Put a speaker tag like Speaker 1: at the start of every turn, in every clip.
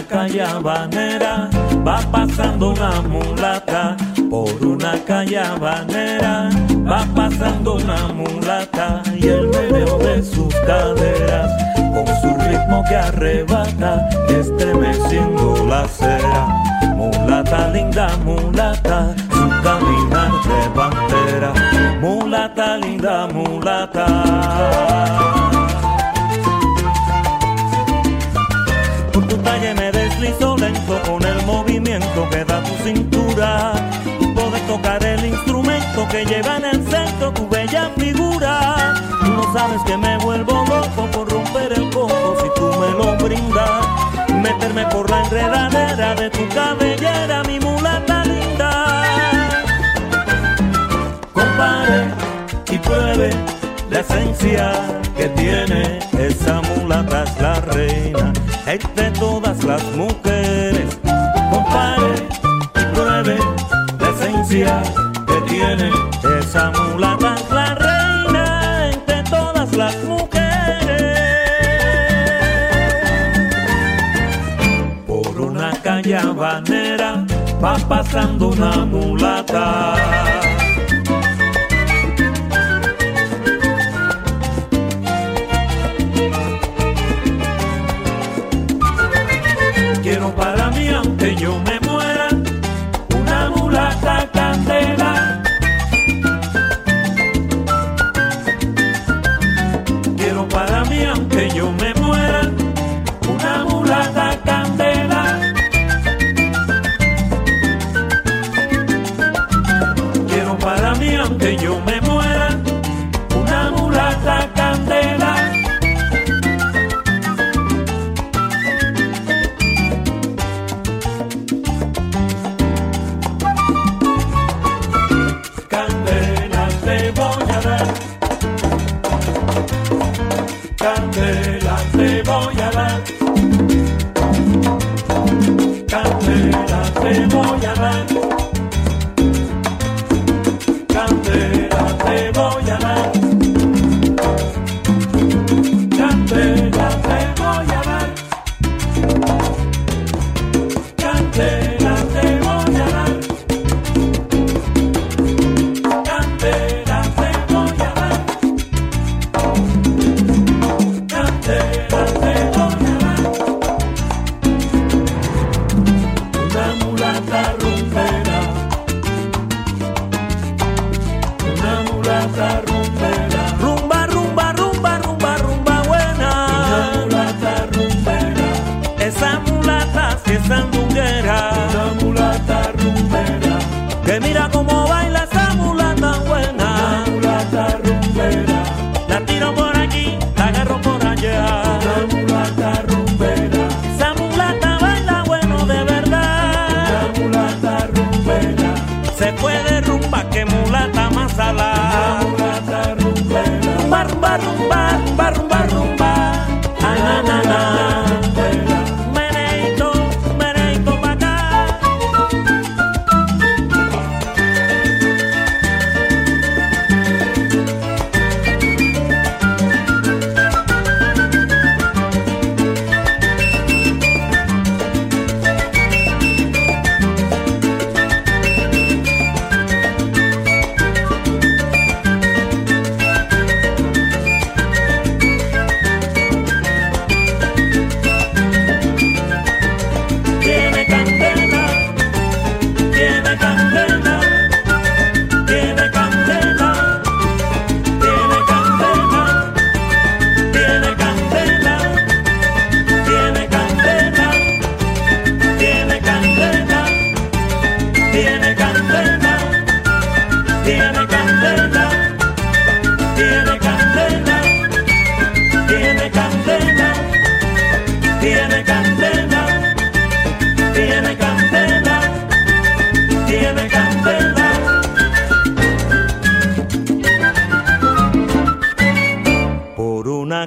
Speaker 1: calle habanera va pasando una mulata. Por una calle habanera va pasando una mulata y el medio de sus caderas con su ritmo que arrebata estremeciendo la acera. Mulata linda, mulata, su caminar de bandera. Mulata linda, mulata. Por tu talle me deslizo lento con el movimiento que da tu cintura. Poder tocar el instrumento que lleva en el centro tu bella figura. Tú no sabes que me vuelvo loco por romper el coco si tú me lo brindas. Meterme por la enredadera de tu cabellera, mi mulata linda. Compare y pruebe la esencia que tiene esa mulata entre todas las mujeres. Compare y pruebe la esencia que tiene esa mulata la reina entre todas las mujeres. Por una calle habanera va pasando una mulata. Mí aunque yo me muera una mulata candela. Candela te voy a dar. Candela te voy a dar. Candela te voy a dar. Candela te voy a dar. pensando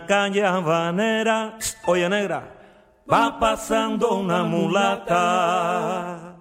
Speaker 1: calle habanera, oye negra, va pasando una mulata.